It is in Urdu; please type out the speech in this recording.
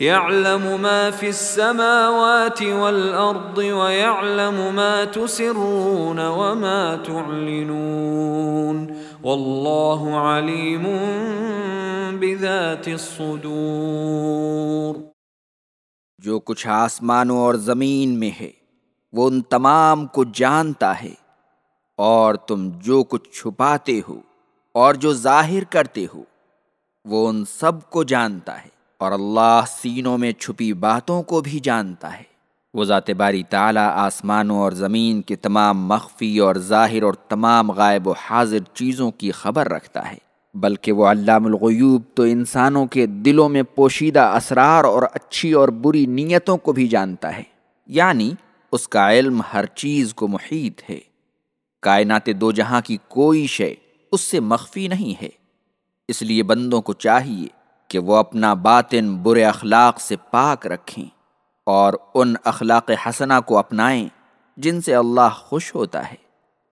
يعلم ما في السماوات والأرض ويعلم ما تسرون وما تعلنون والله عليم بذات الصدور جو کچھ آسمانوں اور زمین میں ہے، وہ ان تمام کو جانتا ہے، اور تم جو کچھ چھپاتے ہو اور جو ظاہر کرتے ہو، وہ ان سب کو جانتا ہے۔ اور اللہ سینوں میں چھپی باتوں کو بھی جانتا ہے۔ وہ ذات باری تعالیٰ آسمانوں اور زمین کے تمام مخفی اور ظاہر اور تمام غائب و حاضر چیزوں کی خبر رکھتا ہے۔ بلکہ وہ علام الغیوب تو انسانوں کے دلوں میں پوشیدہ اسرار اور اچھی اور بری نیتوں کو بھی جانتا ہے۔ یعنی اس کا علم ہر چیز کو محیط ہے۔ کائنات دو جہاں کی کوئی شے اس سے مخفی نہیں ہے۔ اس لیے بندوں کو چاہیے کہ وہ اپنا باطن برے اخلاق سے پاک رکھیں اور ان اخلاق حسنہ کو اپنائیں جن سے اللہ خوش ہوتا ہے۔